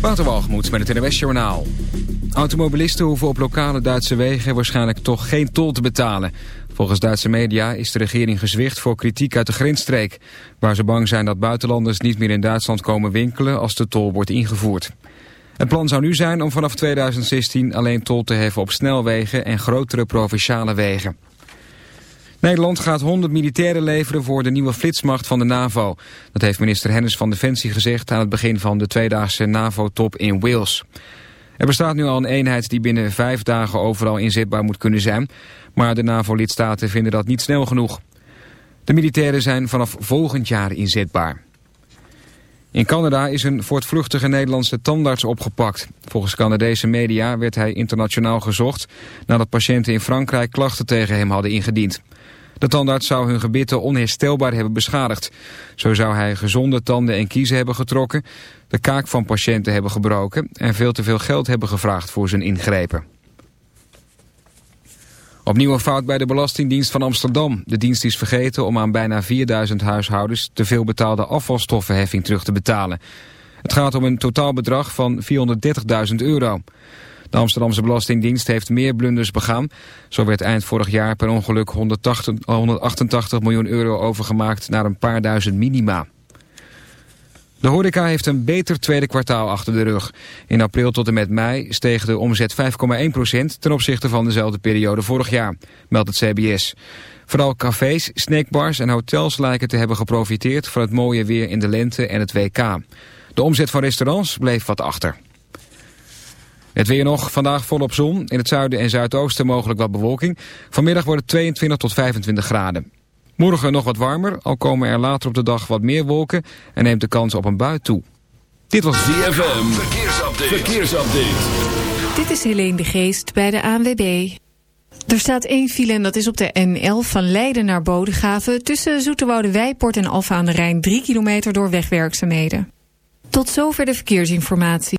Waterwalgemoed met het NWS Journaal. Automobilisten hoeven op lokale Duitse wegen waarschijnlijk toch geen tol te betalen. Volgens Duitse media is de regering gezwicht voor kritiek uit de grensstreek... waar ze bang zijn dat buitenlanders niet meer in Duitsland komen winkelen als de tol wordt ingevoerd. Het plan zou nu zijn om vanaf 2016 alleen tol te heffen op snelwegen en grotere provinciale wegen. Nederland gaat 100 militairen leveren voor de nieuwe flitsmacht van de NAVO. Dat heeft minister Hennis van Defensie gezegd aan het begin van de tweedaagse NAVO-top in Wales. Er bestaat nu al een eenheid die binnen vijf dagen overal inzetbaar moet kunnen zijn. Maar de NAVO-lidstaten vinden dat niet snel genoeg. De militairen zijn vanaf volgend jaar inzetbaar. In Canada is een voortvluchtige Nederlandse tandarts opgepakt. Volgens Canadese media werd hij internationaal gezocht... nadat patiënten in Frankrijk klachten tegen hem hadden ingediend. De tandarts zou hun gebitten onherstelbaar hebben beschadigd. Zo zou hij gezonde tanden en kiezen hebben getrokken, de kaak van patiënten hebben gebroken en veel te veel geld hebben gevraagd voor zijn ingrepen. Opnieuw een fout bij de Belastingdienst van Amsterdam. De dienst is vergeten om aan bijna 4000 huishoudens te veel betaalde afvalstoffenheffing terug te betalen. Het gaat om een totaalbedrag van 430.000 euro. De Amsterdamse Belastingdienst heeft meer blunders begaan. Zo werd eind vorig jaar per ongeluk 180, 188 miljoen euro overgemaakt naar een paar duizend minima. De horeca heeft een beter tweede kwartaal achter de rug. In april tot en met mei steeg de omzet 5,1% ten opzichte van dezelfde periode vorig jaar, meldt het CBS. Vooral cafés, snackbars en hotels lijken te hebben geprofiteerd van het mooie weer in de lente en het WK. De omzet van restaurants bleef wat achter. Het weer nog, vandaag volop zon. In het zuiden en zuidoosten mogelijk wat bewolking. Vanmiddag wordt het 22 tot 25 graden. Morgen nog wat warmer, al komen er later op de dag wat meer wolken... en neemt de kans op een bui toe. Dit was DFM. Verkeersupdate. Verkeersupdate. Dit is Helene de Geest bij de ANWB. Er staat één file en dat is op de N11 van Leiden naar Bodegraven... tussen Zoeterwoude Wijpoort en Alfa aan de Rijn... 3 kilometer door wegwerkzaamheden. Tot zover de verkeersinformatie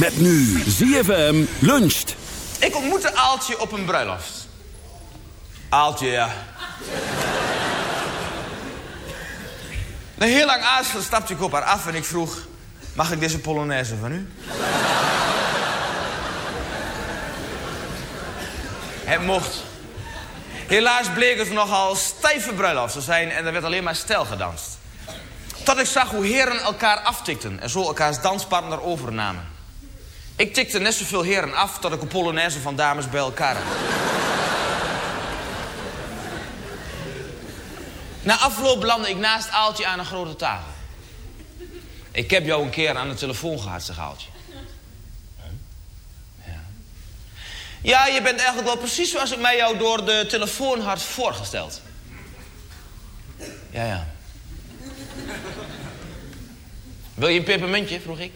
Met nu ZFM luncht. Ik ontmoette Aaltje op een bruiloft. Aaltje, ja. Na heel lang aarzelen stapte ik op haar af en ik vroeg... Mag ik deze Polonaise van u? Het mocht. Helaas bleek het nogal stijve bruiloft te zijn... en er werd alleen maar stijl gedanst. Tot ik zag hoe heren elkaar aftikten... en zo elkaars danspartner overnamen. Ik tikte net zoveel heren af tot ik een polonaise van dames bij elkaar. Na afloop landde ik naast Aaltje aan een grote tafel. Ik heb jou een keer aan de telefoon gehad, zegt Aaltje. Ja. Ja, je bent eigenlijk wel precies zoals ik mij jou door de telefoon had voorgesteld. Ja, ja. Wil je een pepermuntje, vroeg ik.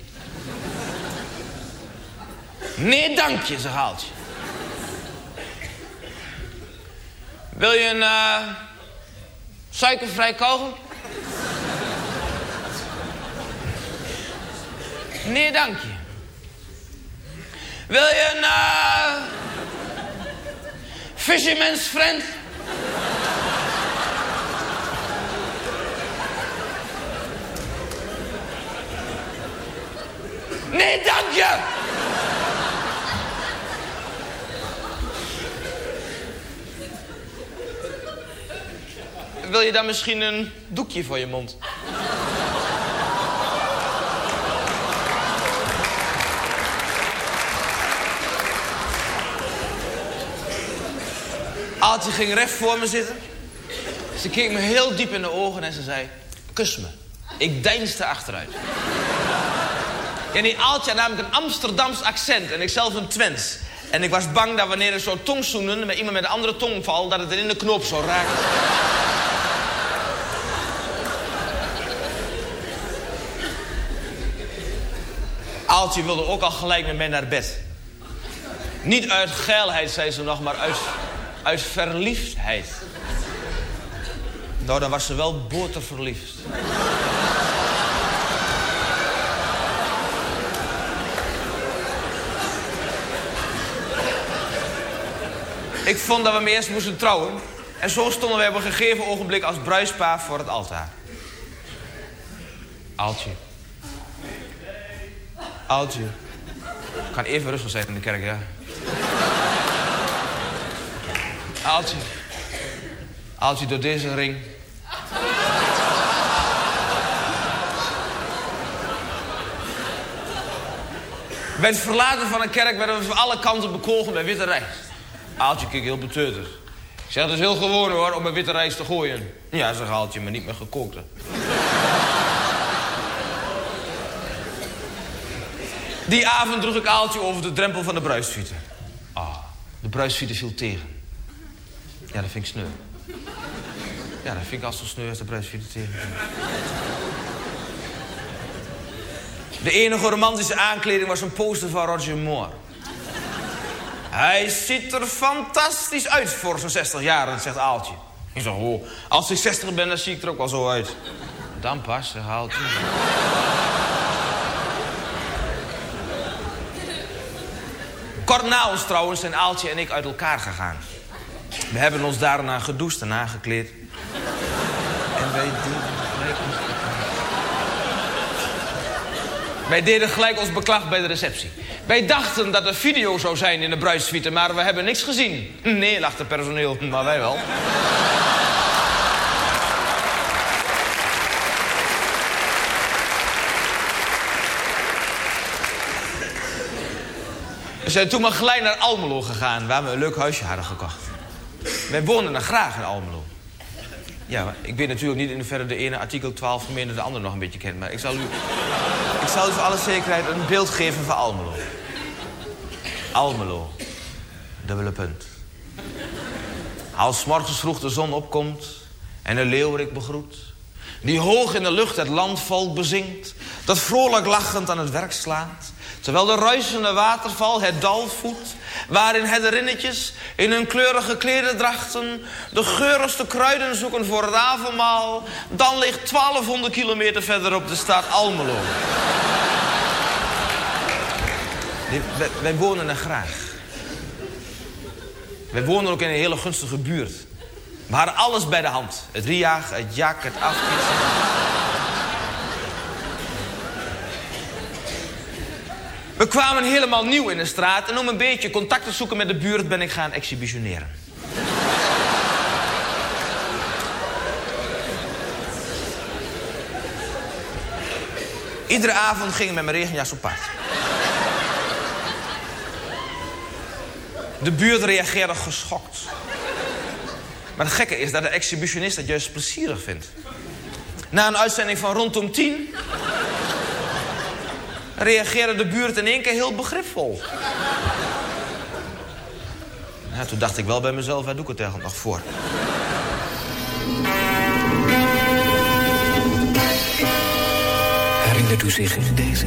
Nee, dank je, ze Haaltje. Wil je een uh, suikervrij kogel? Nee, dank je. Wil je een uh, fisherman's friend? Nee, dank Wil je dan misschien een doekje voor je mond? Aaltje ging recht voor me zitten. Ze keek me heel diep in de ogen en ze zei... Kus me. Ik deinsde achteruit. Ja, die Aaltje had namelijk een Amsterdams accent en ik zelf een Twents. En ik was bang dat wanneer er zo tongzoenen met iemand met een andere tongval... dat het er in de knoop zou raken. Aaltje wilde ook al gelijk met mij naar bed. Niet uit geilheid, zei ze nog, maar uit, uit verliefdheid. Nou, dan was ze wel boterverliefd. Ik vond dat we me eerst moesten trouwen. En zo stonden wij op een gegeven ogenblik als bruispaar voor het altaar. Aaltje. Aaltje. Ik kan even rustig zijn in de kerk, ja. Aaltje. Aaltje, door deze ring. Bij het verlaten van een kerk werden we van alle kanten bekogeld met witte rijst. Aaltje keek heel beteuterd. Ik zeg, het is heel gewoon hoor, om een witte rijst te gooien. Ja, zegt Aaltje, maar niet meer gekookt. Die avond droeg ik Aaltje over de drempel van de bruisfieten. Ah, de bruisfieten viel tegen. Ja, dat vind ik sneu. Ja, dat vind ik als zo sneu als de bruisfieten tegen. De enige romantische aankleding was een poster van Roger Moore. Hij ziet er fantastisch uit voor zo'n 60 jaar, zegt Aaltje. Ik zeg, oh, als ik 60 ben, dan zie ik er ook wel zo uit. Dan pas, Aaltje. Kort na ons trouwens zijn Aaltje en ik uit elkaar gegaan. We hebben ons daarna gedoucht en aangekleed. En wij deden gelijk ons Wij deden gelijk ons beklag bij de receptie. Wij dachten dat er video zou zijn in de bruidssuite, maar we hebben niks gezien. Nee, lachte personeel, maar wij wel. We zijn toen maar gelijk naar Almelo gegaan, waar we een leuk huisje hadden gekocht. Wij woonden er graag in Almelo. Ja, ik weet natuurlijk niet in hoeverre de ene artikel 12 gemeente de andere nog een beetje kent. Maar ik zal u, ik zal u voor alle zekerheid een beeld geven van Almelo. Almelo. Dubbele punt. Als morgens vroeg de zon opkomt en de leeuwerik begroet. Die hoog in de lucht het landvolk bezingt. Dat vrolijk lachend aan het werk slaat. Terwijl de ruisende waterval het dal voedt. Waarin herderinnetjes in hun kleurige klededrachten... de geurigste kruiden zoeken voor het avondmaal. Dan ligt 1200 kilometer verderop de stad Almelo. Wij, wonen er graag. Wij wonen ook in een hele gunstige buurt. Hadden alles bij de hand. Het riaag, het jak, het afkiezen. We kwamen helemaal nieuw in de straat... en om een beetje contact te zoeken met de buurt ben ik gaan exhibitioneren. Iedere avond ging ik met mijn regenjas op pad. De buurt reageerde geschokt. Maar het gekke is dat de exhibitionist dat juist plezierig vindt. Na een uitzending van rondom tien... reageerde de buurt in één keer heel begripvol. Ja, toen dacht ik wel bij mezelf, waar doe ik het eigenlijk nog voor? Herinnert u zich deze?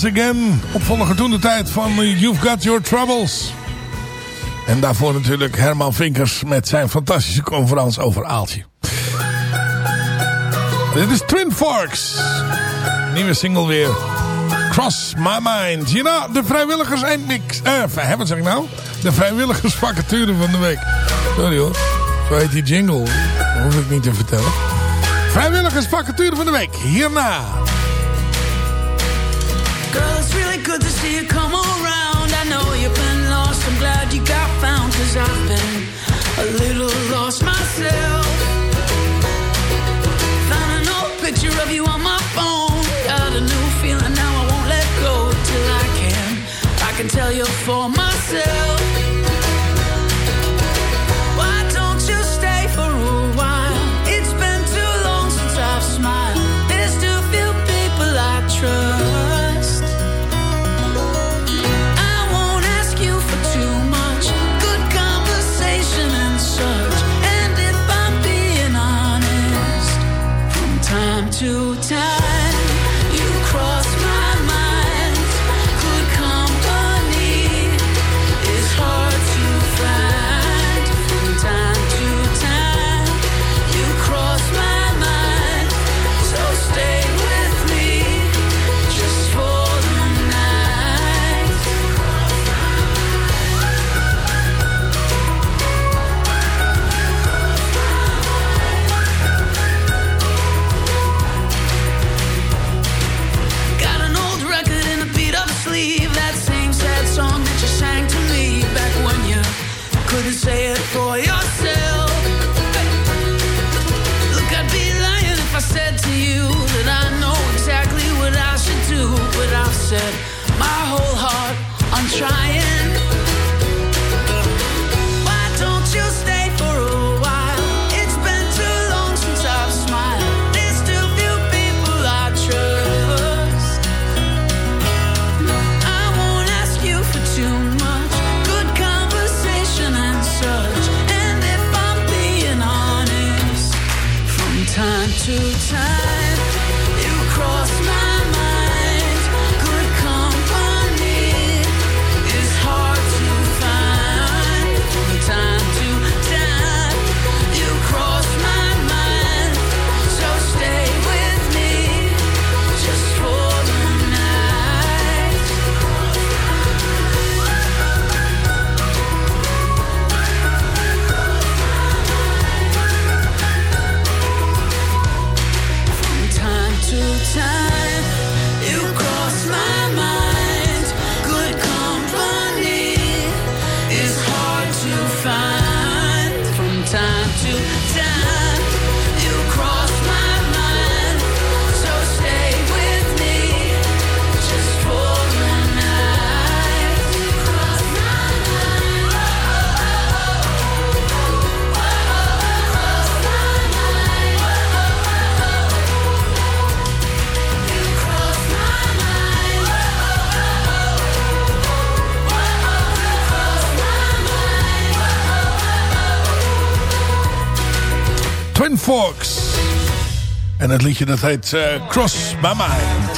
Comes again. Opvolger toen de tijd van eh, You've Got Your Troubles. En daarvoor natuurlijk Herman Vinkers met zijn fantastische conferentie over Aaltje. Dit is Twin Forks. Nieuwe single weer. Cross My Mind. You de vrijwilligers eindmix. Eh, wat zeg ik nou? De vrijwilligersvacature van de week. Sorry hoor. Zo heet die jingle. Dat hoef ik niet te vertellen. Vrijwilligersvacature van de week. Hierna. Girl, it's really good to see you come around. I know you've been lost. I'm glad you got found. Cause I've been a little lost myself. Found an old picture of you on my phone. Got a new feeling now. I won't let go till I can. I can tell you for myself. En het liedje dat heet eh, Cross My Mind.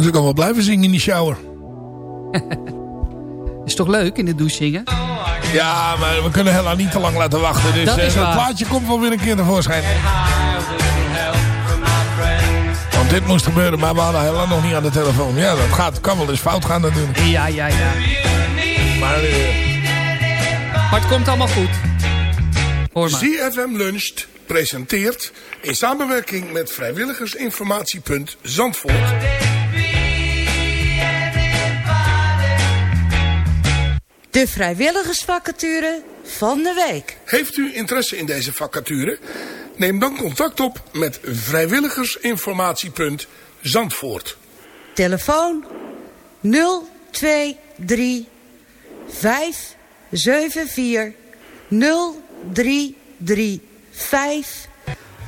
Nou, ze kan wel blijven zingen in die shower. Is toch leuk in de douche zingen? Ja, maar we kunnen Hella niet te lang laten wachten. Dus Dat eh, is het plaatje komt wel weer een keer tevoorschijn. Want dit moest gebeuren, maar we hadden Hella nog niet aan de telefoon. Ja, dat gaat, kan wel eens fout gaan natuurlijk. Ja, ja, ja. Maar eh, Maar het komt allemaal goed. Hoor maar. ZFM Luncht presenteert in samenwerking met vrijwilligersinformatiepunt Zandvoort... De vrijwilligersvacature van de week. Heeft u interesse in deze vacature? Neem dan contact op met vrijwilligersinformatiepunt Zandvoort. Telefoon 023 574 0335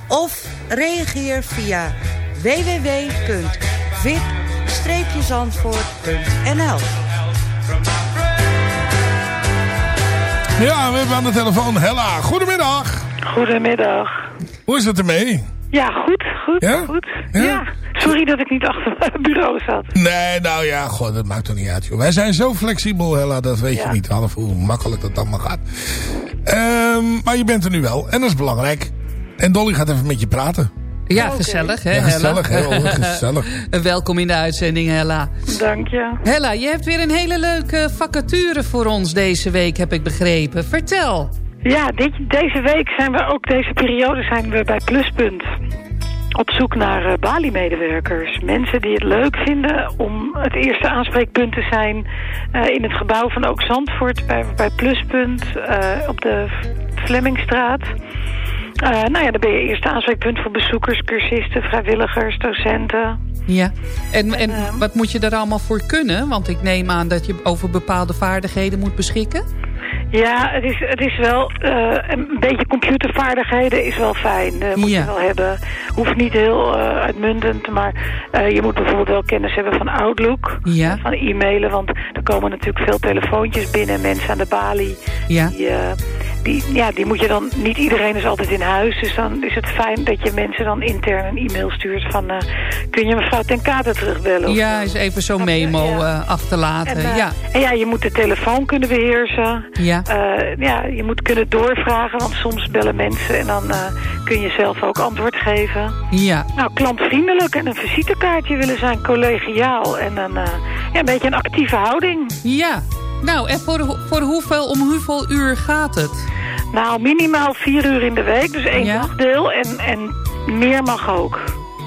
of reageer via www.vip-zandvoort.nl Ja, we hebben aan de telefoon Hella. Goedemiddag. Goedemiddag. Hoe is het ermee? Ja, goed, goed, Ja? goed. Ja? Ja? sorry dat ik niet achter mijn bureau zat. Nee, nou ja, god, dat maakt toch niet uit, joh. Wij zijn zo flexibel, Hella, dat weet je niet half hoe makkelijk dat allemaal gaat. Ehm, maar je bent er nu wel, en dat is belangrijk. En Dolly gaat even met je praten. Ja, gezellig hè, Ja, gezellig, Hella? hè, hoor, gezellig. Welkom in de uitzending, Hella. Dank je. Hella, je hebt weer een hele leuke vacature voor ons deze week, heb ik begrepen. Vertel. Ja, dit, deze week zijn we ook, deze periode zijn we bij Pluspunt. Op zoek naar eh, Bali-medewerkers. Mensen die het leuk vinden om het eerste aanspreekpunt te zijn... eh, in het gebouw van Ook Zandvoort bij, bij Pluspunt eh, op de Flemmingstraat. Eh, nou ja, dan ben je eerste aanspreekpunt voor bezoekers, cursisten, vrijwilligers, docenten. Ja. En, en wat moet je daar allemaal voor kunnen? Want ik neem aan dat je over bepaalde vaardigheden moet beschikken. Ja, het is, het is wel eh, een beetje computervaardigheden is wel fijn. Dat moet Ja. je wel hebben. Hoeft niet heel eh, uitmuntend, maar je moet bijvoorbeeld wel kennis hebben van Outlook. Ja. Van e-mailen, want er komen natuurlijk veel telefoontjes binnen. Mensen aan de balie Ja. die, die, ja, die moet je dan... Niet iedereen is altijd in huis. Dus dan is het fijn dat je mensen dan intern een e-mail stuurt van... kun je mevrouw ten kade terugbellen? Ja, is even zo'n memo eh, achterlaten. En, eh, ja. en ja, je moet de telefoon kunnen beheersen. Ja. Eh, ja, je moet kunnen doorvragen, want soms bellen mensen... en dan eh, kun je zelf ook antwoord geven. ja. Nou, klantvriendelijk en een visitekaartje willen zijn, collegiaal... en een, eh, ja, een beetje een actieve houding. Ja. Nou, en voor, voor hoeveel, om hoeveel uur gaat het? Nou, minimaal vier uur in de week, dus één Ja. dagdeel. En, en meer mag ook.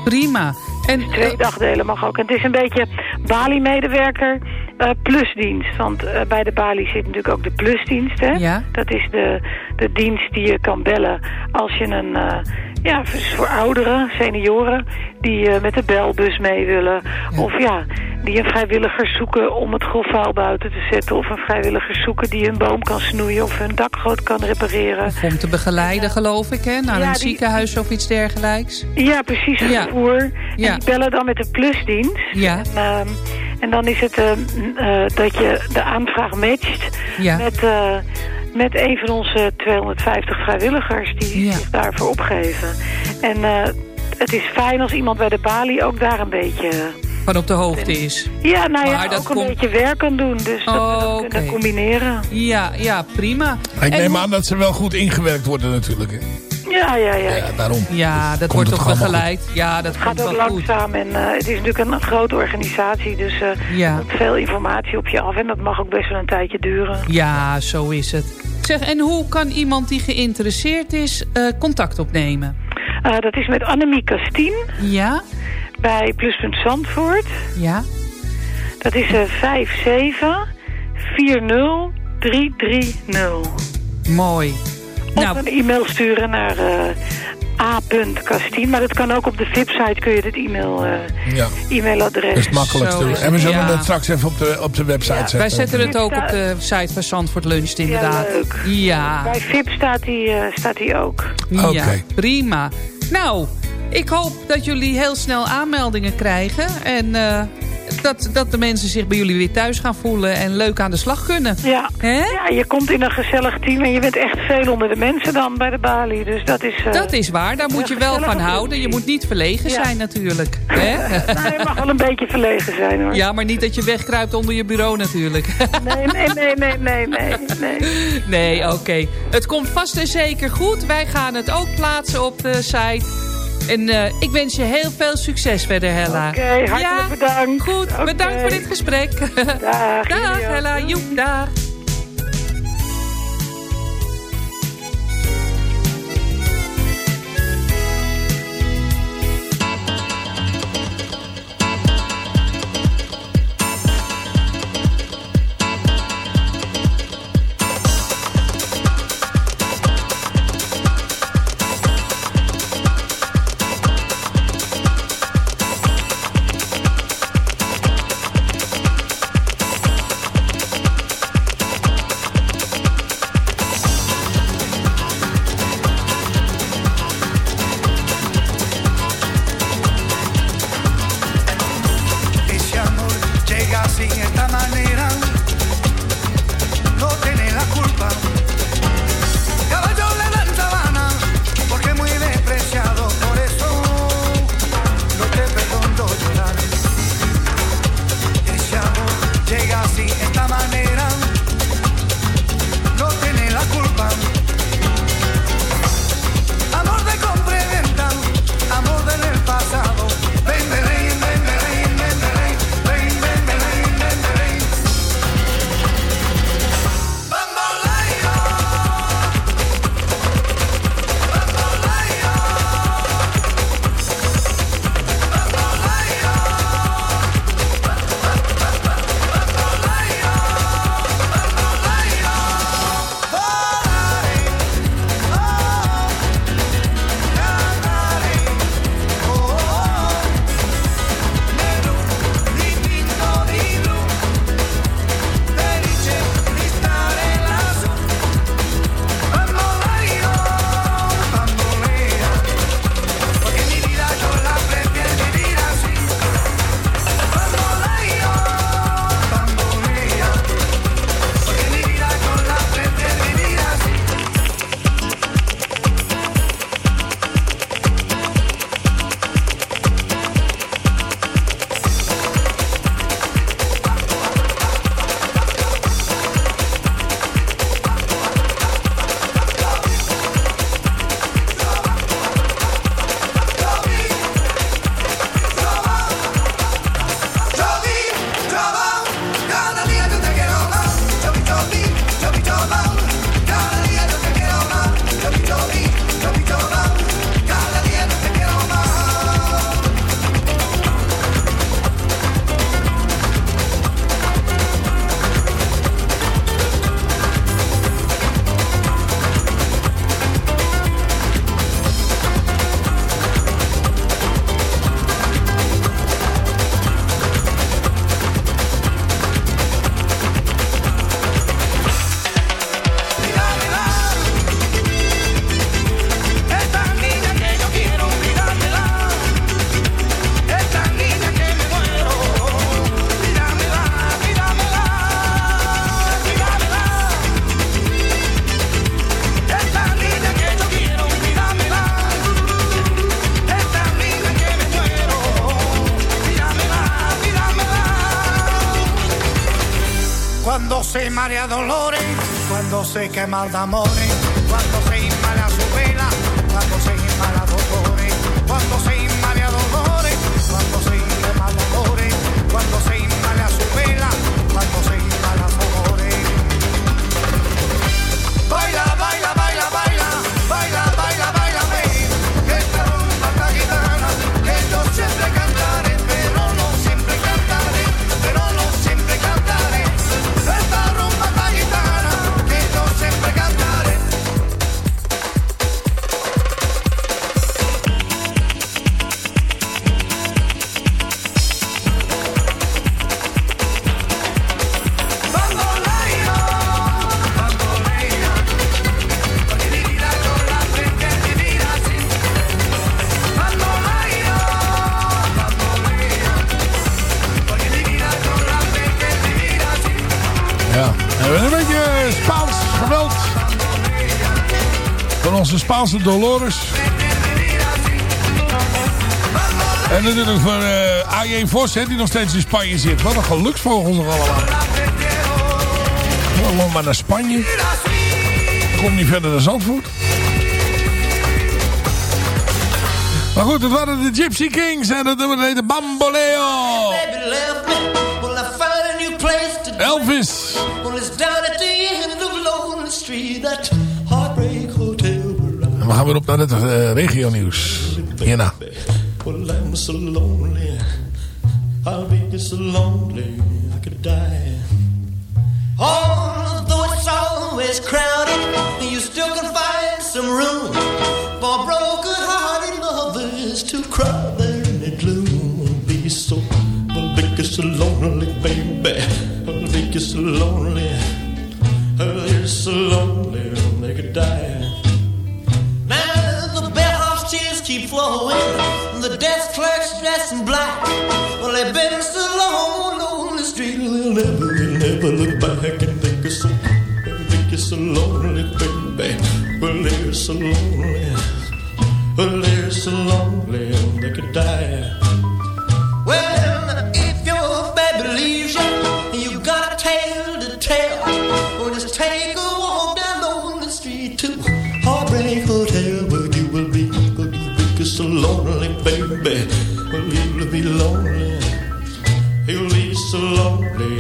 Prima. En, Twee dagdelen mag ook. En het is een beetje Bali-medewerker eh, plusdienst. Want eh, bij de Bali zit natuurlijk ook de plusdienst. Hè? Ja. Dat is de, de dienst die je kan bellen als je een... eh, ja, dus voor ouderen, senioren, die eh, met de belbus mee willen. Of ja, die een vrijwilliger zoeken om het grofvuil buiten te zetten. Of een vrijwilliger zoeken die een boom kan snoeien of hun dakgoot kan repareren. Of om te begeleiden, geloof ik, hè? Naar Ja, een die- ziekenhuis of iets dergelijks. Ja, precies, Ja. vervoer. Ja. En die bellen dan met de plusdienst. Ja. En, ehm, en dan is het ehm, eh, dat je de aanvraag matcht Ja. met, eh, met een van onze 250 vrijwilligers die zich daarvoor opgeven. En eh, het is fijn als iemand bij de balie ook daar een beetje... Van op de hoogte is. Ja, nou ja, Maar ook een komt- beetje werk kan doen. Dus dat we dat Oh, kunnen combineren. Ja, ja, prima. Ik En neem hoe- aan dat ze wel goed ingewerkt worden natuurlijk. hè. Ja, ja, ja. Ja, daarom. Ja, dat Komt wordt toch begeleid. Ja, dat Het gaat ook goed. langzaam en eh, het is natuurlijk een, grote organisatie, dus Ja. komt veel informatie op je af en dat mag ook best wel een tijdje duren. Ja, zo is het. Zeg, en hoe kan iemand die geïnteresseerd is eh, contact opnemen? Eh, dat is met Annemie Kastien Ja, bij Pluspunt Zandvoort. ja. Dat is eh 57 40 330. Mooi. Of Nou. een e-mail sturen naar eh a.kastien. Maar dat kan ook op de VIP-site kun je het e-mail, eh, Ja. e-mailadres. Dat is het makkelijkste. Zo En we zullen ja. dat straks even op de, op de website zetten. Wij zetten het ook op de site van Zandvoort Luncht inderdaad. Ja, leuk. Ja, Bij VIP staat die, eh, staat die ook. ja, Oké. prima. Nou, ik hoop dat jullie heel snel aanmeldingen krijgen. En eh, dat, dat de mensen zich bij jullie weer thuis gaan voelen en leuk aan de slag kunnen. Ja. Hè? ja, je komt in een gezellig team en je bent echt veel onder de mensen dan bij de balie. Dus dat is... eh, Dat is waar, daar moet je wel van houden. Je moet niet verlegen Ja. zijn natuurlijk. Hè? nou, je mag wel een beetje verlegen zijn hoor. Ja, maar niet dat je wegkruipt onder je bureau natuurlijk. Nee, nee, nee, nee, nee, nee, nee. Nee, oké. Het komt vast en zeker goed. Wij gaan het ook plaatsen op de site. En eh, ik wens je heel veel succes verder, Hella. Oké, hartelijk ja, bedankt. Goed, bedankt voor dit gesprek. Dag, dag. Hella. Joep, dag. María Dolores, cuando se quema el de amores, Spaanse Dolores. En natuurlijk voor eh AJ Vos, hè, die nog steeds in Spanje zit. Wat een geluksvogel nog allemaal. Gewoon maar naar Spanje. Komt niet verder dan Zandvoort. Maar goed, het waren de Gypsy Kings en dat nummer heette Bamboleo. Baby gaan weer op naar het eh, regionieuws. Hierna. Well, I'm so lonely. I'll be so lonely I could die. Although it's always crowded, you still can find some room for broken-hearted lovers to cry in the gloom. Be so, well, be so lonely, baby. Well, be so lonely. Oh, you're so lonely keep flowing. The desk clerk's dressed in black. Well, they've been so long on the street, they'll never, they'll never look back and think it's so, think it's so lonely, baby. Well, they're so lonely. Well, they're so lonely they could die. Be lonely. You'll be so lonely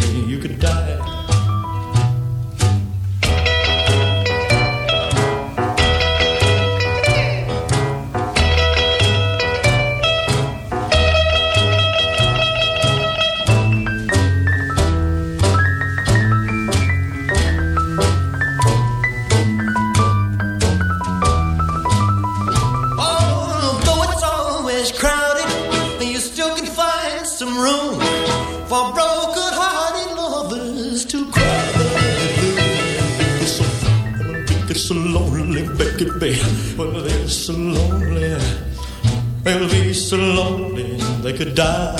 could die.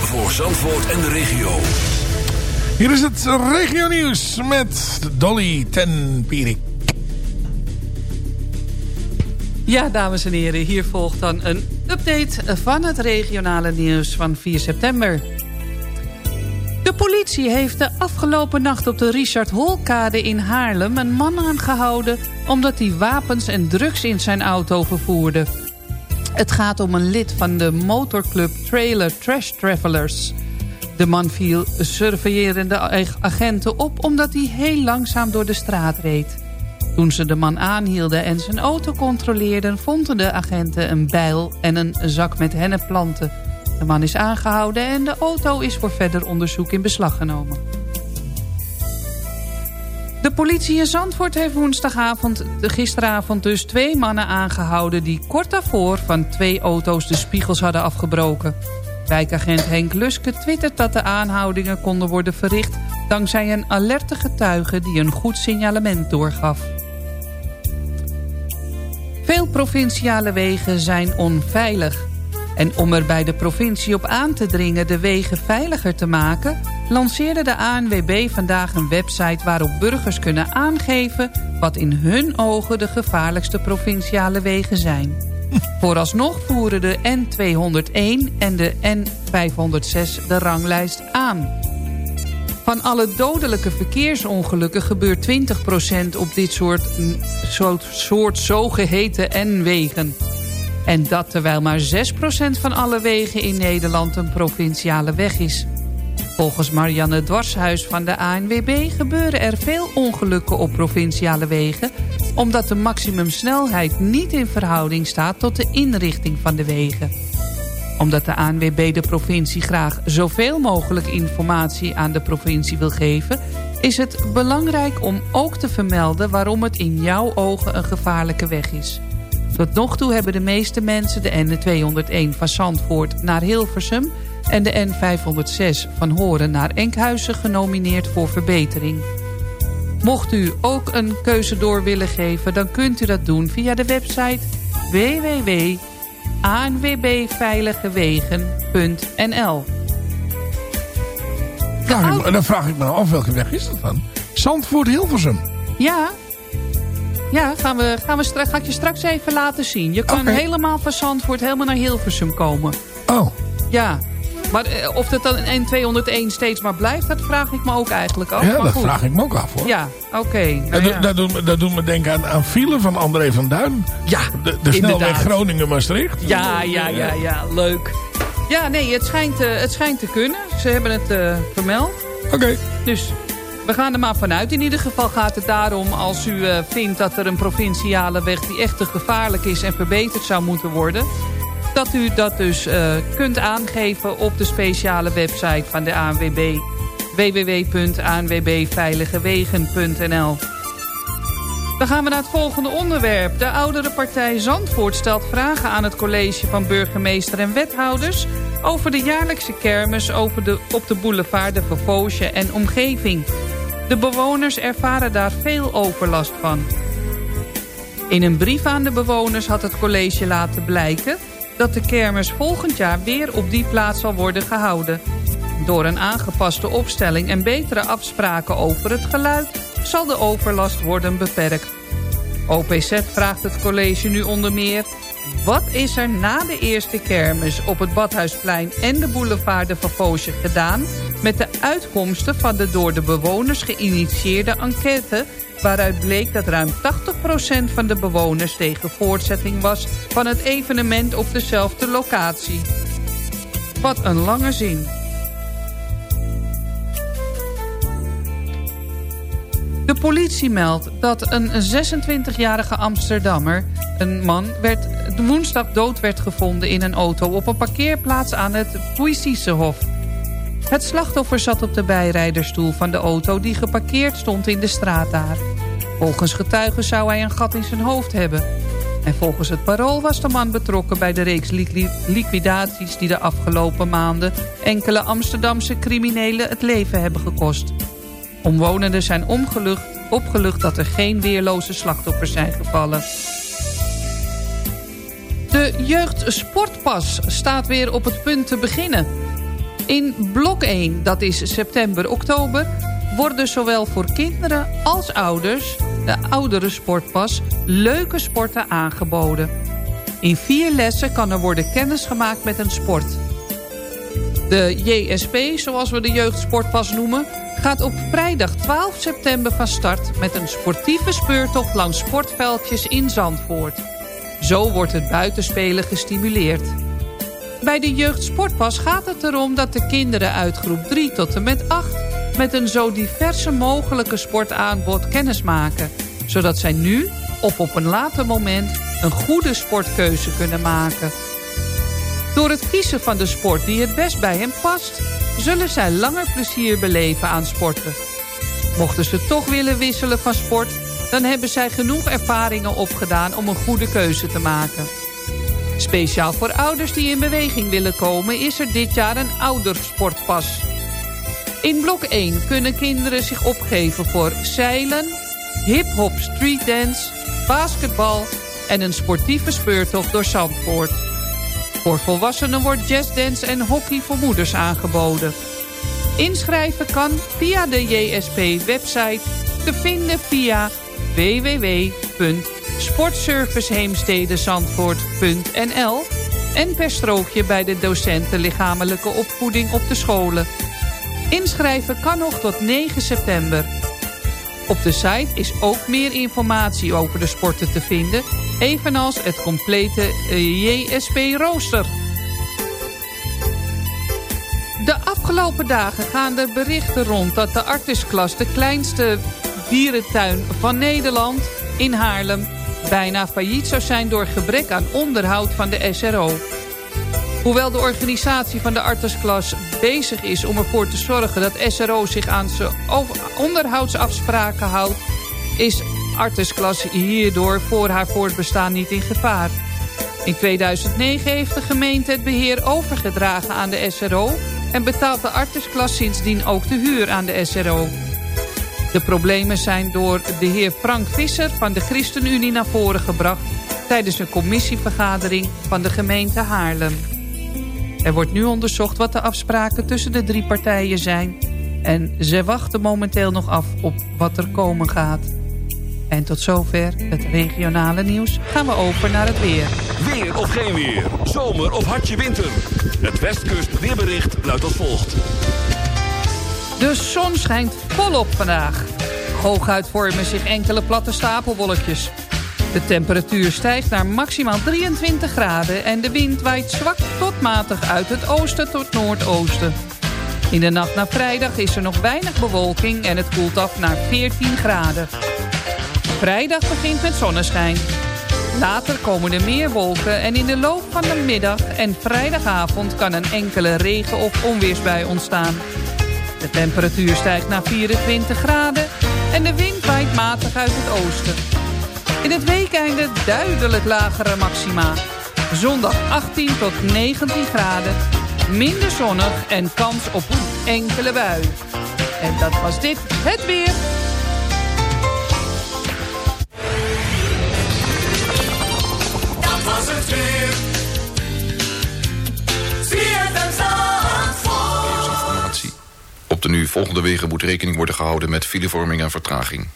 Voor Zandvoort en de regio. Hier is het regio nieuws met Dolly ten Pierik. Ja, dames en heren, hier volgt dan een update van het regionale nieuws van 4 september. Politie heeft de afgelopen nacht op de Richard Holkade in Haarlem... een man aangehouden omdat hij wapens en drugs in zijn auto vervoerde. Het gaat om een lid van de motorclub Trailer Trash Travelers. De man viel surveillerende agenten op omdat hij heel langzaam door de straat reed. Toen ze de man aanhielden en zijn auto controleerden... vonden de agenten een bijl en een zak met hennepplanten. De man is aangehouden en de auto is voor verder onderzoek in beslag genomen. De politie in Zandvoort heeft woensdagavond, gisteravond dus twee mannen aangehouden... die kort daarvoor van twee auto's de spiegels hadden afgebroken. Wijkagent Henk Luske twittert dat de aanhoudingen konden worden verricht... dankzij een alerte getuige die een goed signalement doorgaf. Veel provinciale wegen zijn onveilig. En om er bij de provincie op aan te dringen de wegen veiliger te maken... lanceerde de ANWB vandaag een website waarop burgers kunnen aangeven... wat in hun ogen de gevaarlijkste provinciale wegen zijn. Vooralsnog voeren de N201 en de N506 de ranglijst aan. Van alle dodelijke verkeersongelukken gebeurt 20% op dit soort, soort, soort zogeheten N-wegen. En dat terwijl maar 6% van alle wegen in Nederland een provinciale weg is. Volgens Marianne Dwarshuis van de ANWB gebeuren er veel ongelukken op provinciale wegen... omdat de maximumsnelheid niet in verhouding staat tot de inrichting van de wegen. Omdat de ANWB de provincie graag zoveel mogelijk informatie aan de provincie wil geven... is het belangrijk om ook te vermelden waarom het in jouw ogen een gevaarlijke weg is. Tot nog toe hebben de meeste mensen de N201 van Zandvoort naar Hilversum en de N506 van Horen naar Enkhuizen genomineerd voor verbetering. Mocht u ook een keuze door willen geven, dan kunt u dat doen via de website www.anwbveiligewegen.nl me- dan vraag ik me nou af, welke weg is dat dan? Zandvoort-Hilversum. Ja, ja gaan we, gaan we straks, ga ik je straks even laten zien. Je kan helemaal van Zandvoort helemaal naar Hilversum komen. Oh. Ja, maar eh, of dat dan een N201 steeds maar blijft, dat vraag ik me ook eigenlijk af. Ja, dat vraag ik me ook af hoor. Ja, oké. nou dat, ja. dat, doet me, dat doet me denken aan, aan file van André van Duin. Ja, De, de snelweg. Groningen-Maastricht. Ja, ja, ja, ja, leuk. Ja, nee, het schijnt, eh, het schijnt te kunnen. Ze hebben het eh, vermeld. Oké. Dus we gaan er maar vanuit. In ieder geval gaat het daarom als u eh, vindt dat er een provinciale weg... die echt te gevaarlijk is en verbeterd zou moeten worden... dat u dat dus eh, kunt aangeven op de speciale website van de ANWB. www.anwbveiligewegen.nl Dan gaan we naar het volgende onderwerp. De oudere partij Zandvoort stelt vragen aan het college van burgemeester en wethouders... over de jaarlijkse kermis op de boulevard de Vervoosje en omgeving. De bewoners ervaren daar veel overlast van. In een brief aan de bewoners had het college laten blijken... dat de kermis volgend jaar weer op die plaats zal worden gehouden. Door een aangepaste opstelling en betere afspraken over het geluid... zal de overlast worden beperkt. OPZ vraagt het college nu onder meer... wat is er na de eerste kermis op het Badhuisplein en de boulevard de Vervoosje gedaan... met de uitkomsten van de door de bewoners geïnitieerde enquête... waaruit bleek dat ruim 80% van de bewoners tegen voortzetting was... van het evenement op dezelfde locatie. Wat een lange zin. Politie meldt dat een 26-jarige Amsterdammer, een man, werd, woensdag dood werd gevonden in een auto op een parkeerplaats aan het Puisiesehof. Het slachtoffer zat op de bijrijderstoel van de auto die geparkeerd stond in de straat daar. Volgens getuigen zou hij een gat in zijn hoofd hebben. En volgens het parool was de man betrokken bij de reeks liqui- liquidaties... die de afgelopen maanden enkele Amsterdamse criminelen het leven hebben gekost. Omwonenden zijn omgelucht, opgelucht dat er geen weerloze slachtoffers zijn gevallen. De jeugdsportpas staat weer op het punt te beginnen. In blok 1, dat is september-oktober... worden zowel voor kinderen als ouders, de oudere sportpas... leuke sporten aangeboden. In vier lessen kan er worden kennis gemaakt met een sport. De JSP, zoals we de jeugdsportpas noemen... gaat op vrijdag 12 september van start... met een sportieve speurtocht langs sportveldjes in Zandvoort. Zo wordt het buitenspelen gestimuleerd. Bij de jeugdsportpas gaat het erom dat de kinderen uit groep 3 tot en met 8... met een zo diverse mogelijke sportaanbod kennis maken. Zodat zij nu, of op een later moment, een goede sportkeuze kunnen maken. Door het kiezen van de sport die het best bij hen past... zullen zij langer plezier beleven aan sporten. Mochten ze toch willen wisselen van sport... dan hebben zij genoeg ervaringen opgedaan om een goede keuze te maken. Speciaal voor ouders die in beweging willen komen... is er dit jaar een oudersportpas. In blok 1 kunnen kinderen zich opgeven voor zeilen... hip-hop streetdance, basketbal... en een sportieve speurtocht door Zandvoort. Voor volwassenen wordt jazzdance en hockey voor moeders aangeboden. Inschrijven kan via de JSP-website te vinden via sportserviceheemstedenzandvoort.nl en per strookje bij de docenten lichamelijke opvoeding op de scholen. Inschrijven kan nog tot 9 september. Op de site is ook meer informatie over de sporten te vinden... evenals het complete eh, JSP-rooster. De afgelopen dagen gaan er berichten rond dat de Artisklas... de kleinste dierentuin van Nederland in Haarlem... bijna failliet zou zijn door gebrek aan onderhoud van de SRO. Hoewel de organisatie van de Artisklas bezig is om ervoor te zorgen... dat SRO zich aan zijn onderhoudsafspraken houdt... is Artisklas hierdoor voor haar voortbestaan niet in gevaar. In 2009 heeft de gemeente het beheer overgedragen aan de SRO... en betaalt de Artisklas sindsdien ook de huur aan de SRO. De problemen zijn door de heer Frank Visser van de ChristenUnie naar voren gebracht... tijdens een commissievergadering van de gemeente Haarlem. Er wordt nu onderzocht wat de afspraken tussen de drie partijen zijn... en ze wachten momenteel nog af op wat er komen gaat. En tot zover het regionale nieuws gaan we over naar het weer. Weer of geen weer. Zomer of hartje winter. Het Westkust weerbericht luidt als volgt. De zon schijnt volop vandaag. Hooguit vormen zich enkele platte stapelwolkjes. De temperatuur stijgt naar maximaal 23 graden... en de wind waait zwak tot matig uit het oosten tot noordoosten. In de nacht naar vrijdag is er nog weinig bewolking... en het koelt af naar 14 graden. Vrijdag begint met zonneschijn. Later komen er meer wolken en in de loop van de middag en vrijdagavond... kan een enkele regen- of onweersbui ontstaan. De temperatuur stijgt naar 24 graden en de wind waait matig uit het oosten. In het weekende duidelijk lagere maxima. Zondag 18 tot 19 graden, minder zonnig en kans op een enkele bui. En dat was dit, het weer. Dat was het weer. Op de nu volgende wegen moet rekening worden gehouden met filevorming en vertraging.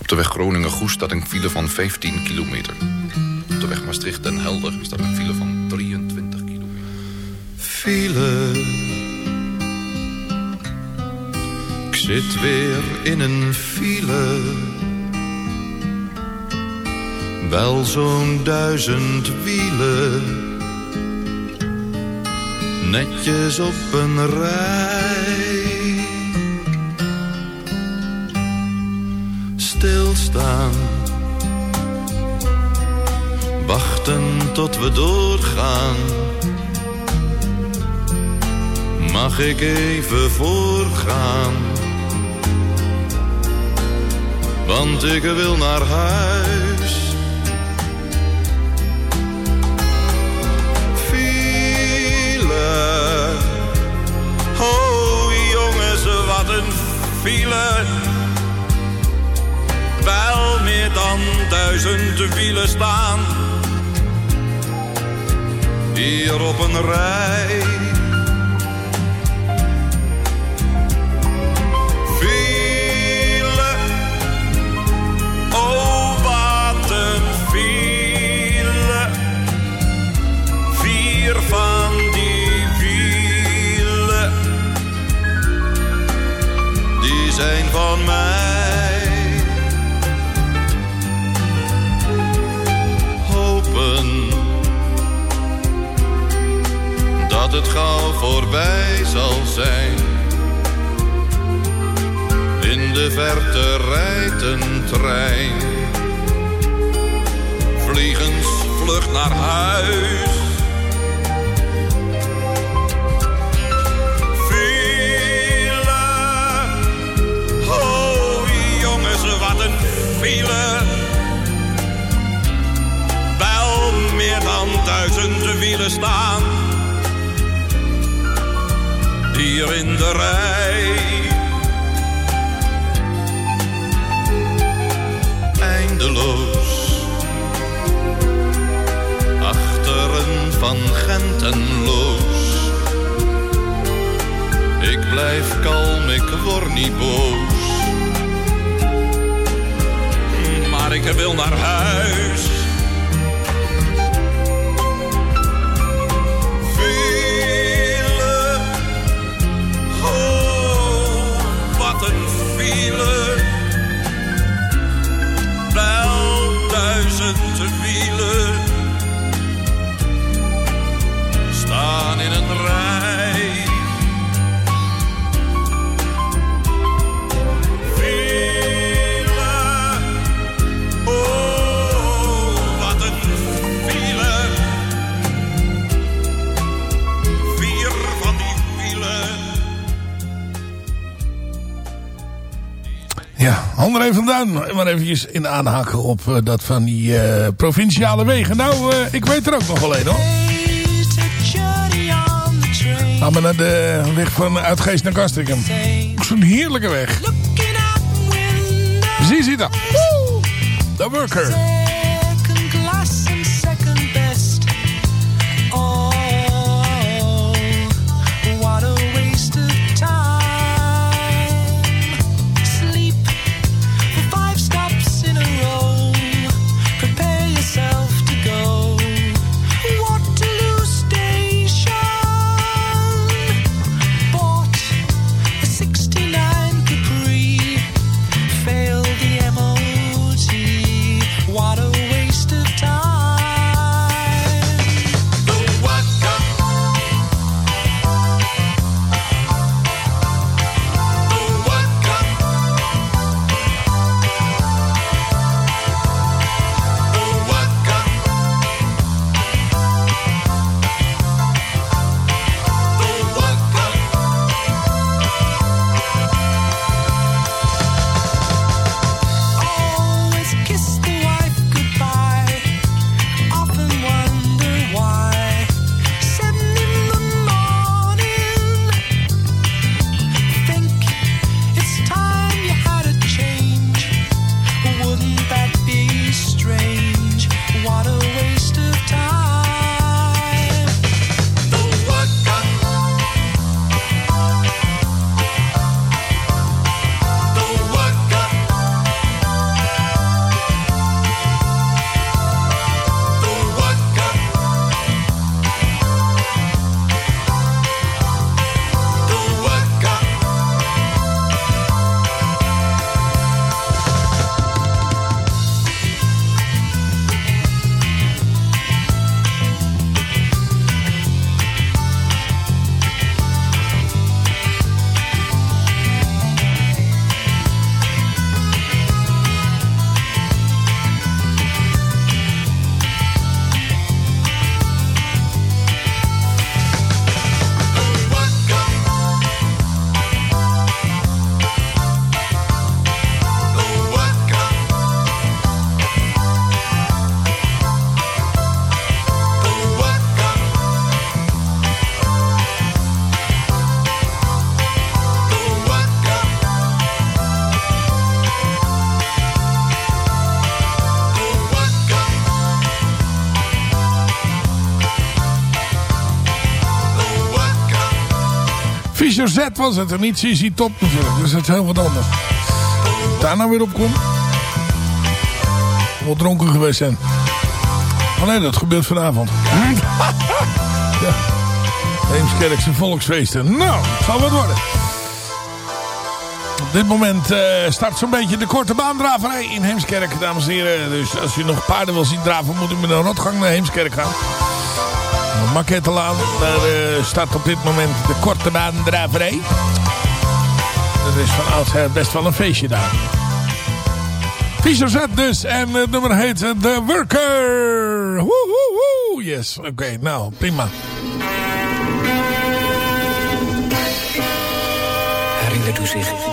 Op de weg Groningen-Goes staat een file van 15 kilometer. Op de weg Maastricht-Den Helder staat een file van 23 kilometer. File. Ik zit weer in een file. Wel zo'n duizend wielen. Netjes op een rij. Stilstaan. Wachten tot we doorgaan. Mag ik even voorgaan? Want ik wil naar huis. File. Oh jongens, wat een file. Wel meer dan duizend wielen staan. Hier op een rij. File. Oh, wat een file. Vier van die wielen. Die zijn van mij. Dat het gauw voorbij zal zijn. In de verte rijdt een trein. Vliegensvlucht naar huis. File. Oh jongens, wat een file. Wel meer dan duizenden wielen staan. Hier in de rij. eindeloos. Achteren van Gentenloos. Ik blijf kalm, ik word niet boos. Maar ik wil naar huis. André van Duin. Maar eventjes in aanhaken op eh, dat van die eh, provinciale wegen. Nou, eh, ik weet er ook nog wel een hoor. Gaan we naar de weg van Uitgeest naar Castricum. Zo'n heerlijke weg. Zie je dat? The Worker. Z was het en niet CC Top natuurlijk. Dus dat is heel wat anders. Daar nou weer op komt. Wel dronken geweest zijn. Oh nee, dat gebeurt vanavond. Heemskerkse volksfeesten. Nou, het zal wat worden. Op dit moment eh, start zo'n beetje de korte baandraverij in Heemskerk, dames en heren. Dus als u nog paarden wil zien draven, moet u met een rotgang naar Heemskerk gaan. Makettelaan, daar eh, start op dit moment de korte baandraverij. Dat is van oudsher best wel een feestje daar. Fischer Z dus. En het nummer heet eh, The Worker. Woe. Yes, oké. nou, prima. Herinnert u zich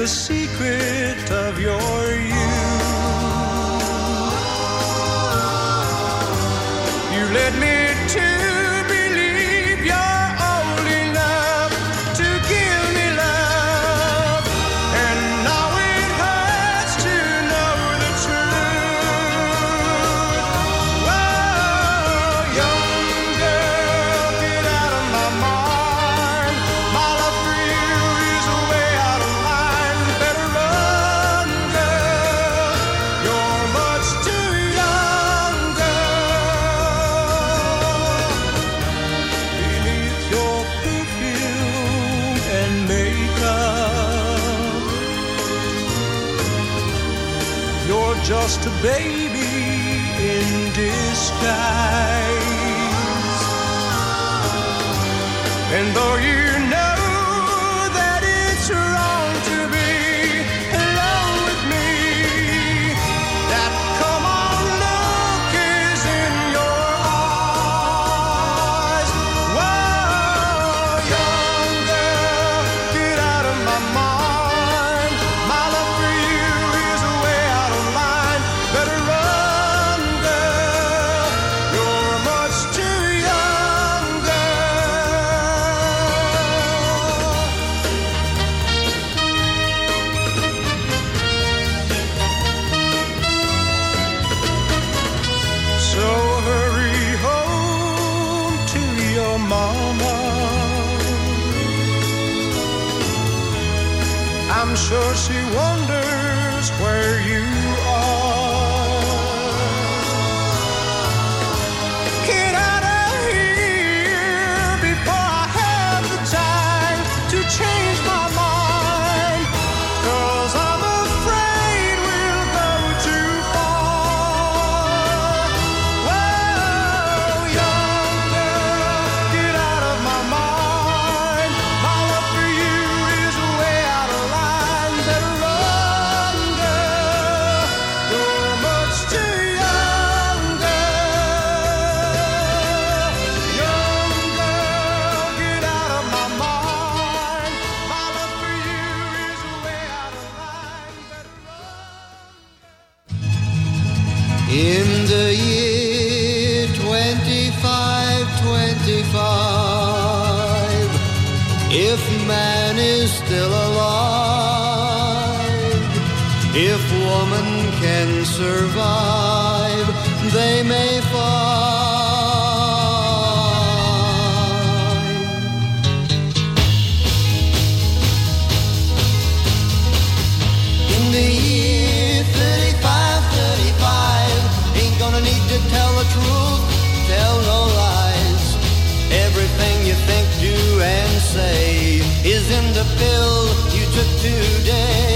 the secret of your though you build you took today.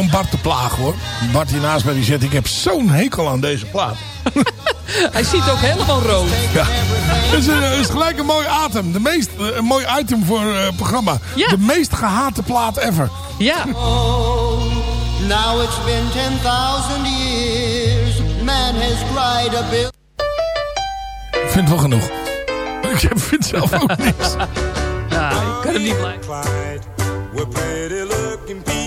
van Bart te plaag hoor. Bart hier naast mij die zegt, ik heb zo'n hekel aan deze plaat. Hij ziet ook helemaal rood. Ja. Het is, is, gelijk een mooi item. De meest, een mooi item voor het programma. De meest gehate plaat ever. Ja. Oh, Man has a. Ik vind wel genoeg. Ik vind zelf ook niks. Ja, ik kan hem niet blijven. We're pretty looking people.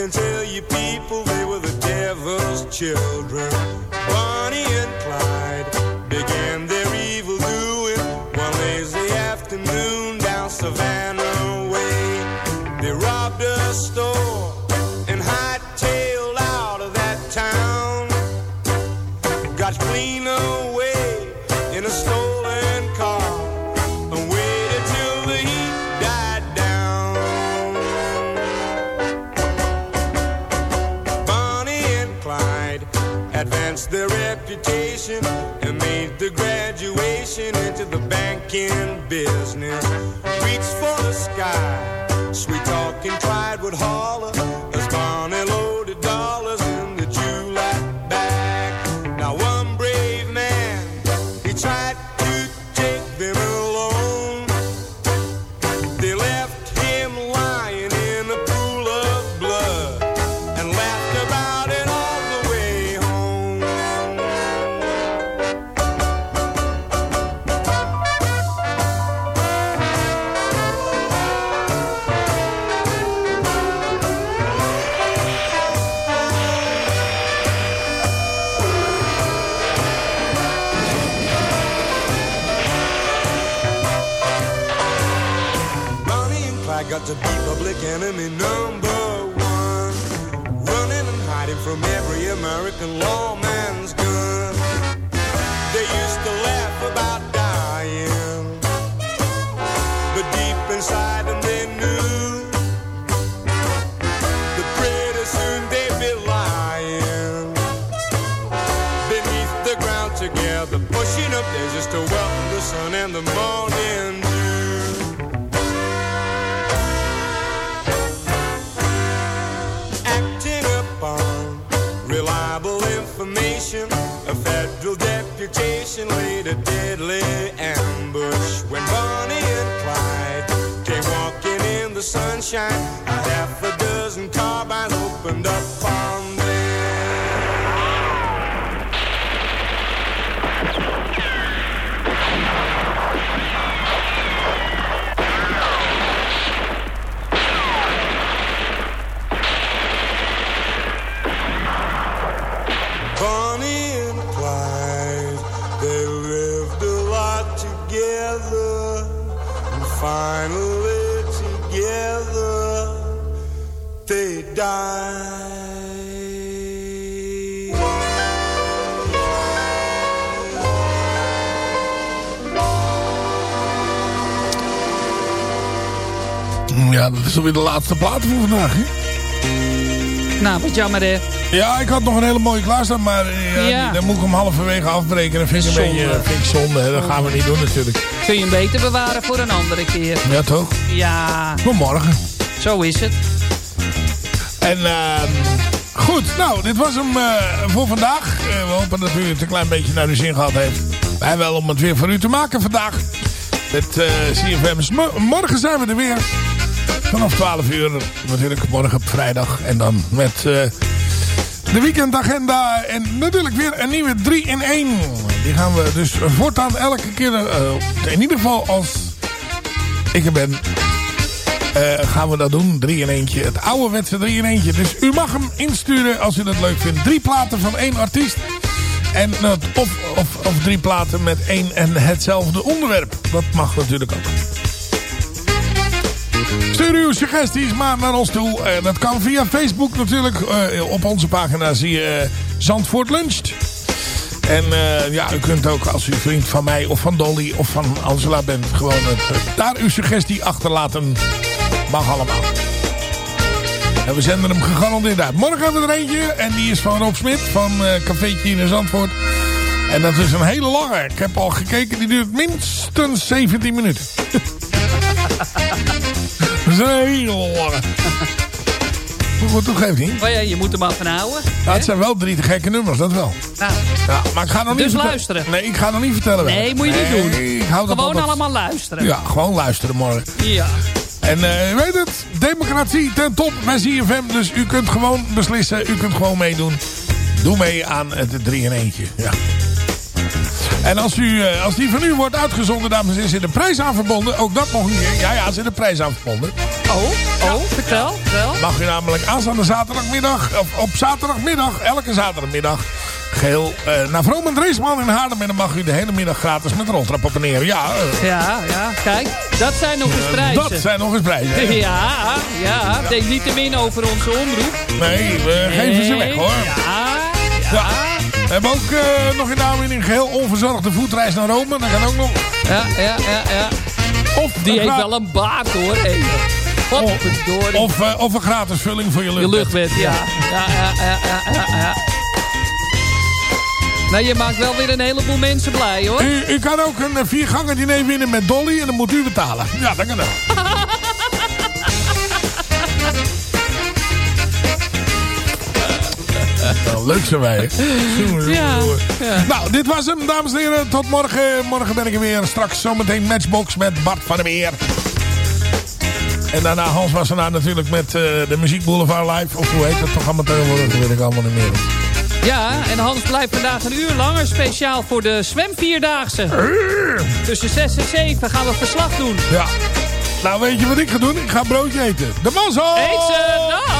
can tell you people, they were the devil's children. Bonnie and Clyde began their evil doing one lazy afternoon down Savannah Way. They robbed a store. Reputation, and made the graduation into the banking business. Reached for the sky, sweet talking Clyde would holler got to be public enemy number one. Running and hiding from every American lawman's gun. They used to laugh about dying. But deep inside them they knew that pretty soon they'd be lying. Beneath the ground together, pushing up there just to welcome the sun and the morning federal deputation laid a deadly ambush when Bonnie and Clyde came walking in the sunshine. A half a dozen carbines opened up Ja, dat is alweer de laatste plaat voor vandaag, hè? Nou, wat jammer hè. Ja, ik had nog een hele mooie klaarstaan, maar eh, ja, dan moet ik hem halverwege afbreken. Dat vind ik Is een beetje zonde. vind ik zonde. hè. Dat gaan we niet doen natuurlijk. Kun je hem beter bewaren voor een andere keer. Ja, toch? Ja, Voor morgen. zo is het. En ehm, goed, nou, dit was hem eh, voor vandaag. Eh, we hopen dat u het een klein beetje naar uw zin gehad heeft. Wij wel om het weer voor u te maken vandaag. Met eh CFM. Mo- Morgen zijn we er weer. Vanaf 12 uur. Natuurlijk morgen op vrijdag. En dan met eh, de weekendagenda. En natuurlijk weer een nieuwe 3 in 1. Die gaan we dus voortaan elke keer... eh, in ieder geval als ik er ben... eh, gaan we dat doen. 3 in eentje. Het ouderwetse 3 in eentje. Dus u mag hem insturen als u dat leuk vindt. Drie platen van één artiest. En dat, of, of, drie platen met één en hetzelfde onderwerp. Dat mag natuurlijk ook. Stuur uw suggesties maar naar ons toe. En dat kan via Facebook natuurlijk. Eh, op onze pagina zie je eh, Zandvoort Luncht. En eh, ja, u kunt ook als u vriend van mij of van Dolly of van Angela bent... gewoon eh, daar uw suggestie achterlaten. Mag allemaal. En we zenden hem gegarandeerd uit. Morgen hebben we er eentje. En die is van Rob Smit van eh Cafeetje in Zandvoort. En dat is een hele lange. Ik heb al gekeken. Die duurt minstens 17 minuten. dat is een hele lange. Maar goed, dat geeft niet. Oh ja, je moet hem af en houden. Het zijn wel drie te gekke nummers, dat wel. Nou, Ja, maar ik ga nog niet Dus luisteren. Nee, ik ga nog niet vertellen. nee, moet je niet Nee, doen. Ik hou dat Gewoon allemaal luisteren. Ja, gewoon luisteren morgen. Ja. En eh, u weet het, democratie ten top bij ZFM. Dus u kunt gewoon beslissen, u kunt gewoon meedoen. Doe mee aan het 3 in eentje. Ja. En als, u, eh, als die van u wordt uitgezonden, dames en heren, zit een prijs aan verbonden. Ook dat nog niet. Ja, ja, er zit een prijs aan verbonden. Oh, oh, vertel, vertel. Mag u namelijk aanstaande zaterdagmiddag, of op zaterdagmiddag, elke zaterdagmiddag, geheel eh, naar Vroom en Dreesman in Haarlem. En dan mag u de hele middag gratis met roltrap op en neer. Ja, eh, Ja, ja, kijk, dat zijn nog eens prijzen. dat zijn nog eens prijzen. Ja, ja, denk niet te min over onze omroep. Nee, we geven ze weg hoor. Ja, Ja. We hebben ook eh, nog in de aanbieding geheel onverzorgde voetreis naar Rome. Dat kan ook nog. ja, ja, ja. ja. Of Die heeft wel een baard hoor. Hey. Godverdorie. Of, eh, of een gratis vulling voor je Je luchtbed. luchtbed, ja. Ja, ja, ja, ja, ja, ja. Nou, je maakt wel weer een heleboel mensen blij, hoor. U, u kan ook een eh, viergangen diner winnen met Dolly en dan moet u betalen. Ja, dat kan ook. Nou, leuk zijn wij. Ja, ja. Nou, dit was hem, dames en heren. Tot morgen. Morgen ben ik er weer. Straks zometeen Matchbox met Bart van der Meer. En daarna Hans Wassenaar natuurlijk met eh, de Muziek Boulevard Live. Of hoe heet dat toch allemaal tegenwoordig? Dat weet ik allemaal niet meer. Ja, en Hans blijft vandaag een uur langer. Speciaal voor de zwemvierdaagse. Tussen 6 en 7 gaan we verslag doen. Ja. Nou, weet je wat ik ga doen? Ik ga broodje eten. De mazzel! Eet ze! Dag!